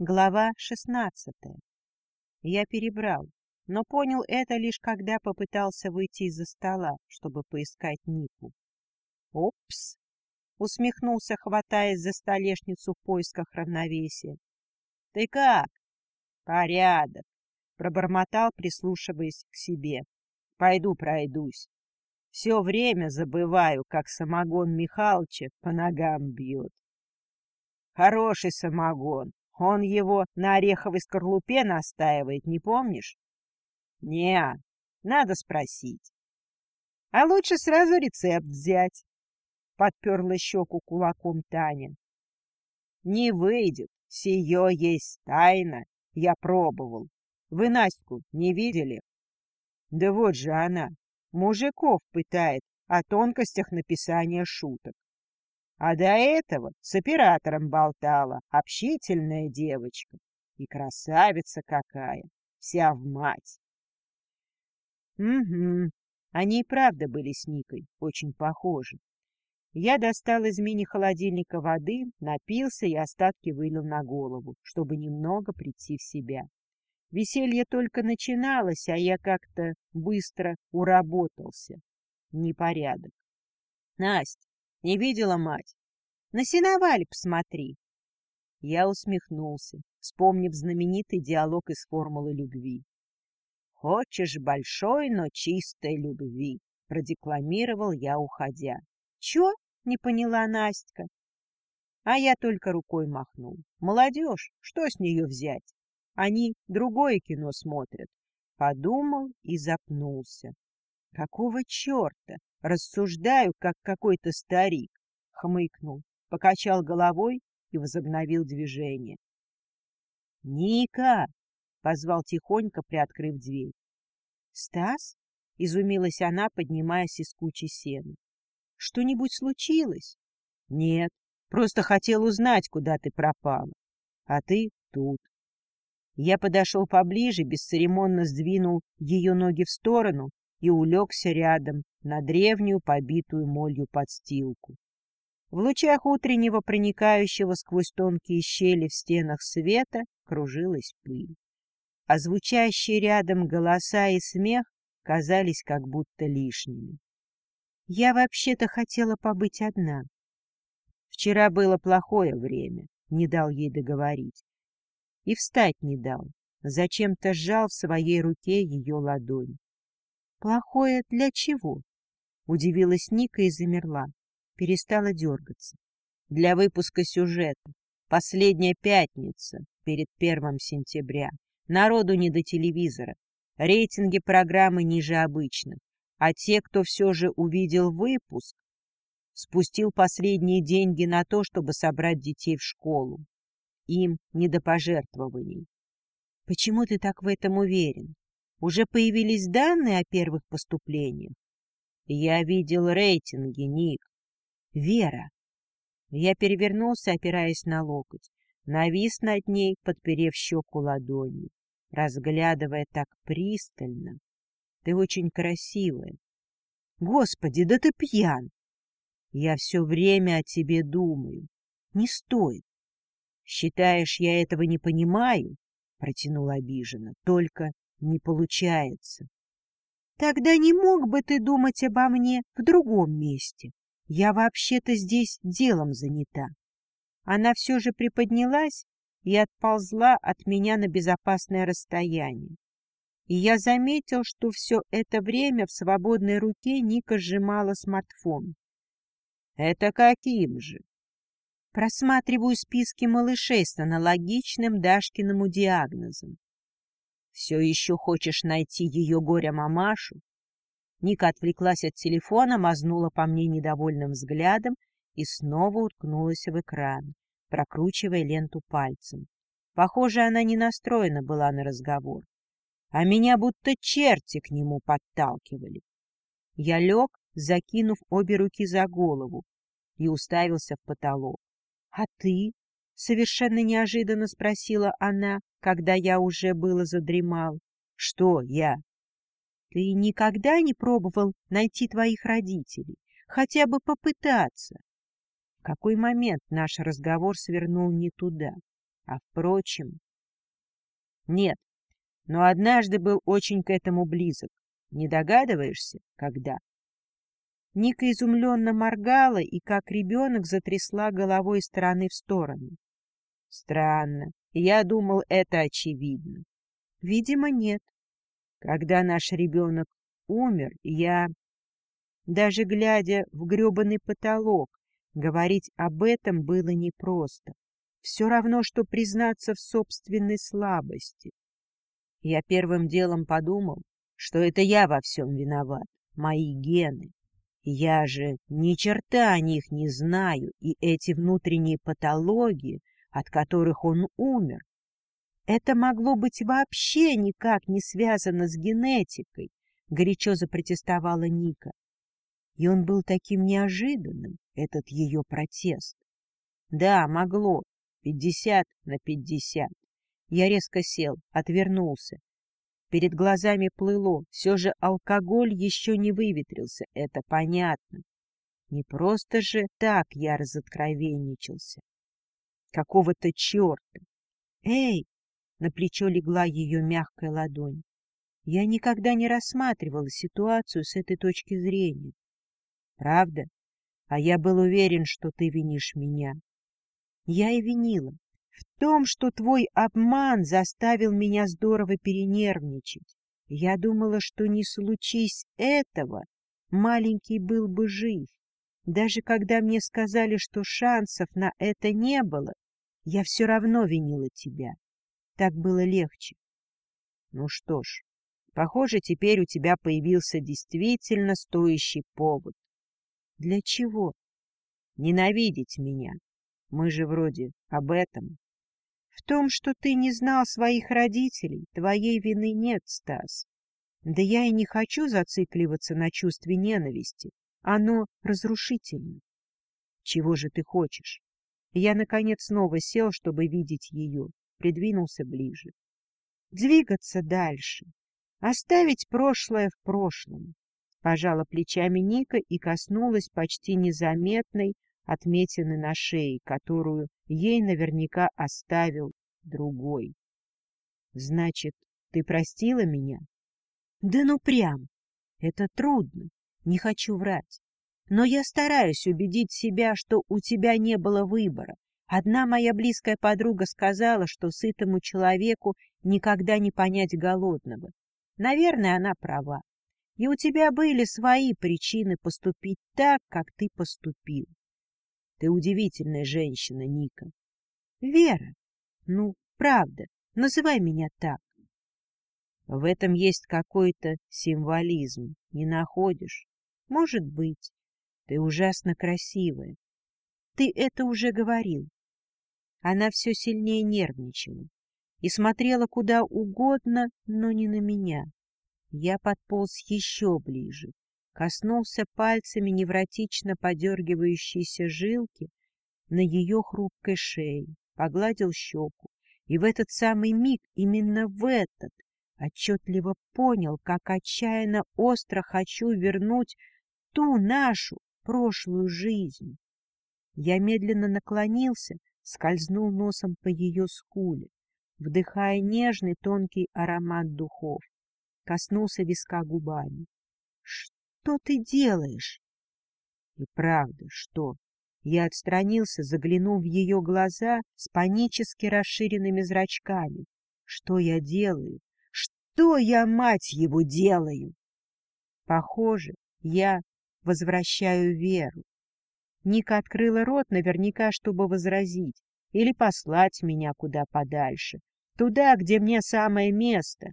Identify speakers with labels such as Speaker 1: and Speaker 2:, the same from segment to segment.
Speaker 1: Глава шестнадцатая. Я перебрал, но понял это лишь когда попытался выйти из-за стола, чтобы поискать Нику. «Опс!» — усмехнулся, хватаясь за столешницу в поисках равновесия. «Ты как?» «Порядок!» — пробормотал, прислушиваясь к себе. «Пойду пройдусь. Все время забываю, как самогон Михалыча по ногам бьет. Хороший самогон, он его на ореховой скорлупе настаивает, не помнишь? Не, надо спросить. А лучше сразу рецепт взять. Подперла щеку кулаком Таня. Не выйдет, сие есть тайна. Я пробовал. Вы Настю не видели? Да вот же она, мужиков пытает о тонкостях написания шуток. А до этого с оператором болтала, общительная девочка. И красавица какая, вся в мать. Угу, они и правда были с Никой очень похожи. Я достал из мини-холодильника воды, напился и остатки вылил на голову, чтобы немного прийти в себя. Веселье только начиналось, а я как-то быстро уработался. Непорядок. — Настя, не видела мать? На сеновале посмотри. Я усмехнулся, вспомнив знаменитый диалог из формулы любви. «Хочешь большой, но чистой любви», — продекламировал я, уходя. «Чё?» — не поняла Настя. А я только рукой махнул. «Молодежь, что с нее взять? Они другое кино смотрят». Подумал и запнулся. Какого черта? Рассуждаю, как какой-то старик. Хмыкнул, покачал головой и возобновил движение. «Ника!» — позвал тихонько, приоткрыв дверь. «Стас?» — изумилась она, поднимаясь из кучи сена. «Что-нибудь случилось?» «Нет, просто хотел узнать, куда ты пропала. А ты тут». Я подошел поближе, бесцеремонно сдвинул ее ноги в сторону и улегся рядом на древнюю, побитую молью подстилку. В лучах утреннего, проникающего сквозь тонкие щели в стенах света, кружилась пыль. А звучащие рядом голоса и смех казались как будто лишними. Я вообще-то хотела побыть одна. Вчера было плохое время, не дал ей договорить. И встать не дал, зачем-то сжал в своей руке ее ладонь. Плохое для чего? Удивилась Ника и замерла, перестала дергаться. Для выпуска сюжета. Последняя пятница перед первым сентября. Народу не до телевизора. Рейтинги программы ниже обычных. А те, кто все же увидел выпуск, спустил последние деньги на то, чтобы собрать детей в школу. Им не до пожертвований. Почему ты так в этом уверен? Уже появились данные о первых поступлениях? Я видел рейтинги, Ник. Вера. Я перевернулся, опираясь на локоть, навис над ней, подперев щеку ладонью, разглядывая так пристально. Ты очень красивая. Господи, да ты пьян! Я все время о тебе думаю. Не стоит. Считаешь, я этого не понимаю? Протянул обиженно. Только не получается. Тогда не мог бы ты думать обо мне в другом месте. Я вообще-то здесь делом занята. Она все же приподнялась и отползла от меня на безопасное расстояние. И я заметил, что все это время в свободной руке Ника сжимала смартфон. — Это каким же? Просматриваю списки малышей с аналогичным Дашкиному диагнозом. Все еще хочешь найти ее горя-мамашу? Ника отвлеклась от телефона, мазнула по мне недовольным взглядом и снова уткнулась в экран, прокручивая ленту пальцем. Похоже, она не настроена была на разговор. А меня будто черти к нему подталкивали. Я лег, закинув обе руки за голову, и уставился в потолок. — А ты? — совершенно неожиданно спросила она, когда я уже было задремал. — Что я? — Ты никогда не пробовал найти твоих родителей? Хотя бы попытаться? В какой момент наш разговор свернул не туда? А впрочем... Нет, но однажды был очень к этому близок. Не догадываешься, когда? Ника изумленно моргала и, как ребенок, затрясла головой из стороны в сторону. Странно. Я думал, это очевидно. Видимо, нет. Когда наш ребенок умер, я, даже глядя в гребаный потолок, говорить об этом было непросто. Все равно, что признаться в собственной слабости. Я первым делом подумал, что это я во всем виноват, мои гены. Я же ни черта о них не знаю, и эти внутренние патологии, от которых он умер, это могло быть вообще никак не связано с генетикой, горячо запротестовала Ника. И он был таким неожиданным, этот ее протест. Да, могло, пятьдесят на пятьдесят. Я резко сел, отвернулся. Перед глазами плыло, все же алкоголь еще не выветрился, это понятно. Не просто же так я разоткровенничался. Какого-то черта. Эй, на плечо легла ее мягкая ладонь. Я никогда не рассматривала ситуацию с этой точки зрения. Правда? А я был уверен, что ты винишь меня. Я и винила. В том, что твой обман заставил меня здорово перенервничать. Я думала, что не случись этого, маленький был бы жив. Даже когда мне сказали, что шансов на это не было, я все равно винила тебя. Так было легче. Ну что ж, похоже, теперь у тебя появился действительно стоящий повод. Для чего? Ненавидеть меня. Мы же вроде об этом. В том, что ты не знал своих родителей, твоей вины нет, Стас. Да я и не хочу зацикливаться на чувстве ненависти. Оно разрушительно. Чего же ты хочешь? Я, наконец, снова сел, чтобы видеть ее придвинулся ближе. Двигаться дальше, оставить прошлое в прошлом. Пожала плечами Ника и коснулась почти незаметной отметины на шее, которую ей наверняка оставил другой. — Значит, ты простила меня? — Да ну прям! Это трудно, не хочу врать. Но я стараюсь убедить себя, что у тебя не было выбора, Одна моя близкая подруга сказала, что сытому человеку никогда не понять голодного. Наверное, она права. И у тебя были свои причины поступить так, как ты поступил. Ты удивительная женщина, Ника. Вера. Ну, правда, называй меня так. В этом есть какой-то символизм, не находишь? Может быть. Ты ужасно красивая. Ты это уже говорил. Она все сильнее нервничала и смотрела куда угодно, но не на меня. Я подполз еще ближе, коснулся пальцами невротично подергивающейся жилки на ее хрупкой шее, погладил щеку. И в этот самый миг, именно в этот, отчетливо понял, как отчаянно остро хочу вернуть ту нашу прошлую жизнь. Я медленно наклонился, скользнул носом по ее скуле, вдыхая нежный тонкий аромат духов, коснулся виска губами. — Что ты делаешь? И правда, что? Я отстранился, заглянув в ее глаза с панически расширенными зрачками. Что я делаю? Что я, мать его, делаю? Похоже, я возвращаю веру. Ника открыла рот, наверняка, чтобы возразить или послать меня куда подальше, туда, где мне самое место.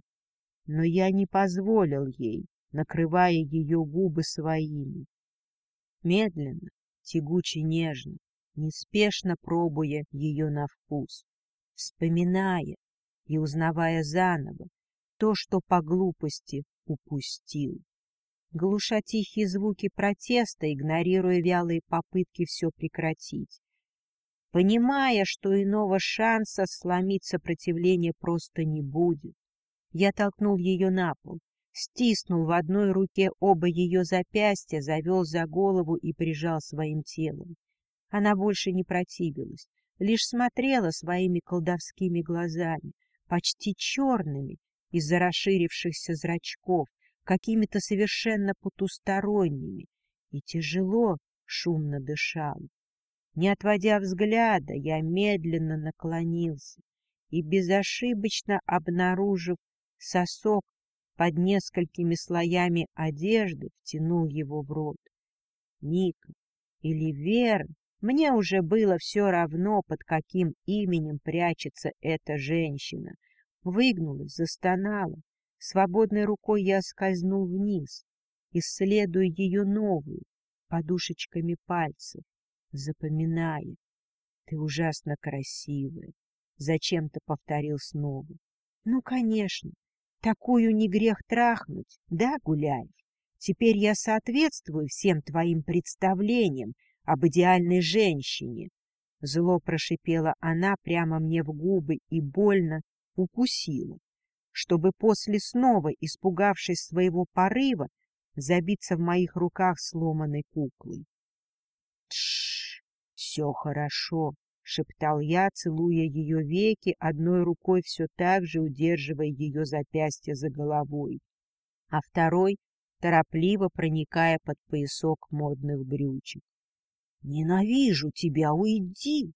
Speaker 1: Но я не позволил ей, накрывая ее губы своими. Медленно, тягуче нежно, неспешно пробуя ее на вкус, вспоминая и узнавая заново то, что по глупости упустил глуша тихие звуки протеста, игнорируя вялые попытки все прекратить. Понимая, что иного шанса сломить сопротивление просто не будет, я толкнул ее на пол, стиснул в одной руке оба ее запястья, завел за голову и прижал своим телом. Она больше не противилась, лишь смотрела своими колдовскими глазами, почти черными из-за расширившихся зрачков, какими-то совершенно потусторонними, и тяжело, шумно дышала. Не отводя взгляда, я медленно наклонился и, безошибочно обнаружив сосок под несколькими слоями одежды, втянул его в рот. Ника или Верн, мне уже было все равно, под каким именем прячется эта женщина. Выгнулась, застонала. Свободной рукой я скользнул вниз, исследуя ее новую, подушечками пальцев, запоминая. Ты ужасно красивая. Зачем-то повторил снова. Ну, конечно, такую не грех трахнуть, да, Гуляев? Теперь я соответствую всем твоим представлениям об идеальной женщине. Зло прошипела она прямо мне в губы и больно укусила, чтобы после снова, испугавшись своего порыва, забиться в моих руках сломанной куклой. — Тш, все хорошо, — шептал я, целуя ее веки, одной рукой все так же удерживая ее запястье за головой, а второй торопливо проникая под поясок модных брючек. — Ненавижу тебя, уйди! —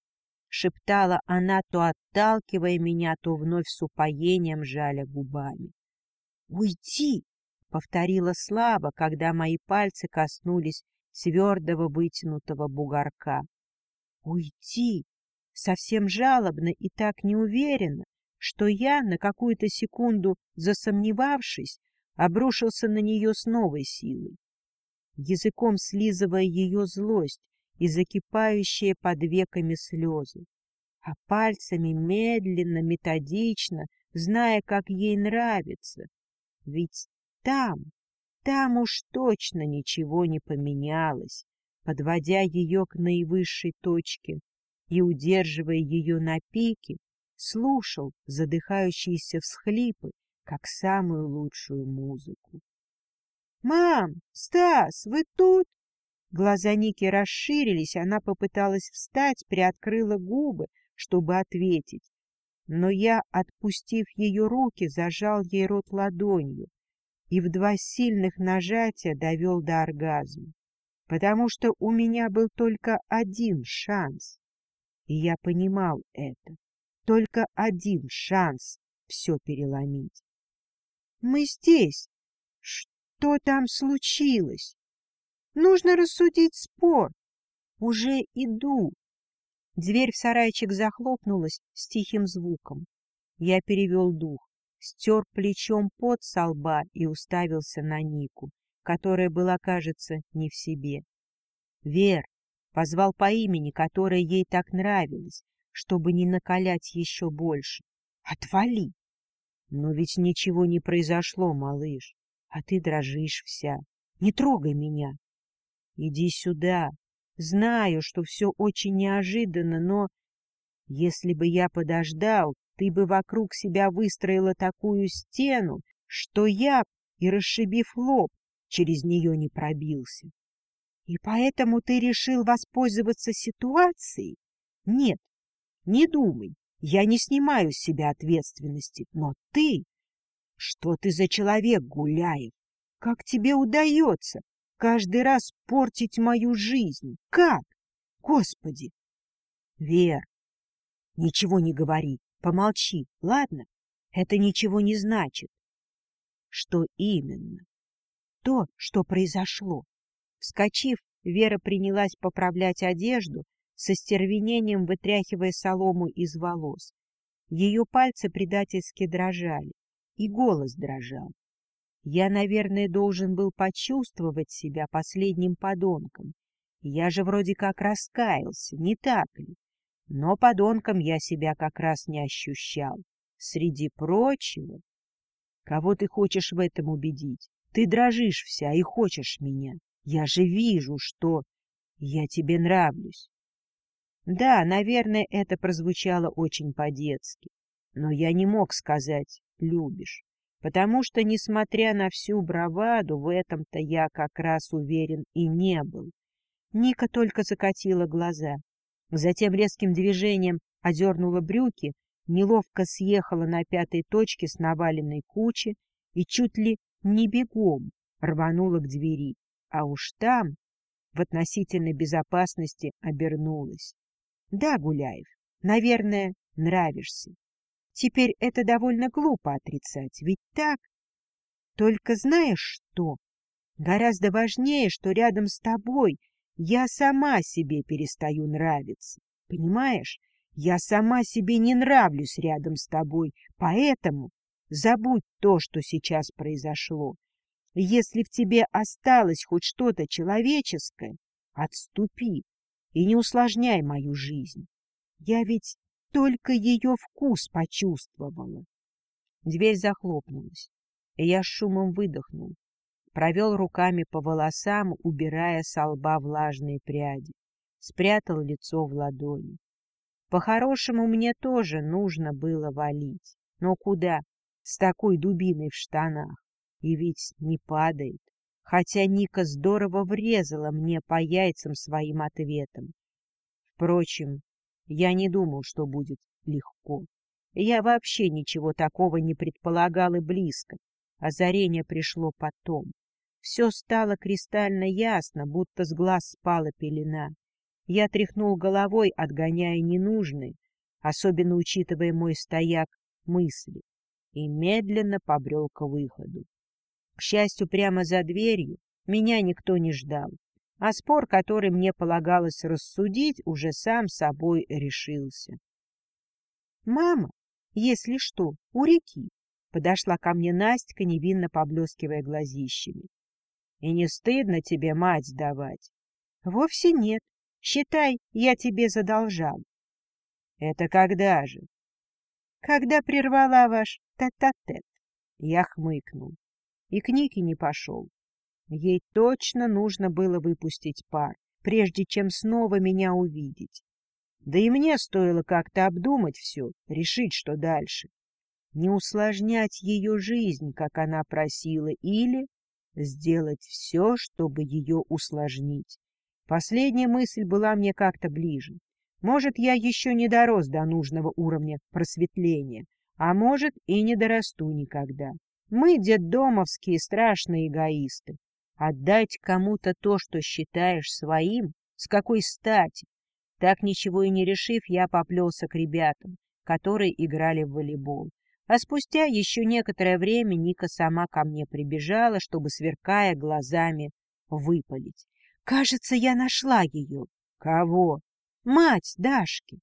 Speaker 1: шептала она, то отталкивая меня, то вновь с упоением жаля губами. — Уйди! — повторила слабо, когда мои пальцы коснулись твердого вытянутого бугорка. — Уйди! Совсем жалобно и так неуверенно, что я, на какую-то секунду засомневавшись, обрушился на нее с новой силой, языком слизывая ее злость и закипающие под веками слезы, а пальцами медленно, методично, зная, как ей нравится. Ведь там, там уж точно ничего не поменялось, подводя ее к наивысшей точке и удерживая ее на пике, слушал задыхающиеся всхлипы как самую лучшую музыку. «Мам! Стас, вы тут?» Глаза Ники расширились, она попыталась встать, приоткрыла губы, чтобы ответить. Но я, отпустив ее руки, зажал ей рот ладонью и в два сильных нажатия довел до оргазма, потому что у меня был только один шанс. И я понимал это. Только один шанс все переломить. Мы здесь. Что там случилось? Нужно рассудить спор. Уже иду. Дверь в сарайчик захлопнулась с тихим звуком. Я перевел дух, стер плечом пот со лба и уставился на Нику, которая была, кажется, не в себе. Вер позвал по имени, которое ей так нравилось, чтобы не накалять еще больше. Отвали! Но ведь ничего не произошло, малыш, а ты дрожишь вся. Не трогай меня. Иди сюда. Знаю, что все очень неожиданно, но... Если бы я подождал, ты бы вокруг себя выстроила такую стену, что я, и расшибив лоб, через нее не пробился. И поэтому ты решил воспользоваться ситуацией? Нет, не думай. Я не снимаю с себя ответственности, но ты... Что ты за человек, Гуляев? Как тебе удается каждый раз портить мою жизнь? Как? Господи! Вер, ничего не говори, помолчи, ладно? Это ничего не значит. Что именно? То, что произошло. Вскочив, Вера принялась поправлять одежду, со стервенением вытряхивая солому из волос. Ее пальцы предательски дрожали, и голос дрожал. Я, наверное, должен был почувствовать себя последним подонком. Я же вроде как раскаялся, не так ли? Но подонком я себя как раз не ощущал. Среди прочего... Кого ты хочешь в этом убедить? Ты дрожишь вся и хочешь меня. Я же вижу, что я тебе нравлюсь. Да, наверное, это прозвучало очень по-детски, но я не мог сказать «любишь», потому что, несмотря на всю браваду, в этом-то я как раз уверен и не был. Ника только закатила глаза. Затем резким движением одернула брюки, неловко съехала на пятой точке с наваленной кучи и чуть ли не бегом рванула к двери, а уж там, в относительной безопасности, обернулась. Да, Гуляев, наверное, нравишься. Теперь это довольно глупо отрицать, ведь так? Только знаешь что? Гораздо важнее, что рядом с тобой я сама себе перестаю нравиться. Понимаешь? Я сама себе не нравлюсь рядом с тобой, поэтому забудь то, что сейчас произошло. Если в тебе осталось хоть что-то человеческое, отступи и не усложняй мою жизнь. Я ведь только ее вкус почувствовала. Дверь захлопнулась, и я с шумом выдохнул. Провел руками по волосам, убирая со лба влажные пряди. Спрятал лицо в ладони. По-хорошему мне тоже нужно было валить. Но куда? С такой дубиной в штанах. И ведь не падает. Хотя Ника здорово врезала мне по яйцам своим ответом. Впрочем, я не думал, что будет легко. Я вообще ничего такого не предполагал и близко. Озарение пришло потом. Все стало кристально ясно, будто с глаз спала пелена. Я тряхнул головой, отгоняя ненужные, особенно учитывая мой стояк, мысли, и медленно побрел к выходу. К счастью, прямо за дверью меня никто не ждал а спор, который мне полагалось рассудить, уже сам собой решился. — Мама, если что, у реки, — подошла ко мне Настя, невинно поблескивая глазищами. — И не стыдно тебе мать давать? — Вовсе нет. Считай, я тебе задолжал. — Это когда же? — Когда прервала ваш тет-а-тет. Я хмыкнул и к Нике не пошел. Ей точно нужно было выпустить пар, прежде чем снова меня увидеть. Да и мне стоило как-то обдумать все, решить, что дальше. Не усложнять ее жизнь, как она просила, или сделать все, чтобы ее усложнить. Последняя мысль была мне как-то ближе. Может, я еще не дорос до нужного уровня просветления, а может, и не дорасту никогда. Мы, детдомовские, страшные эгоисты. Отдать кому-то то, что считаешь своим? С какой стати? Так ничего и не решив, я поплелся к ребятам, которые играли в волейбол. А спустя еще некоторое время Ника сама ко мне прибежала, чтобы, сверкая глазами, выпалить. «Кажется, я нашла ее». «Кого?» «Мать Дашки».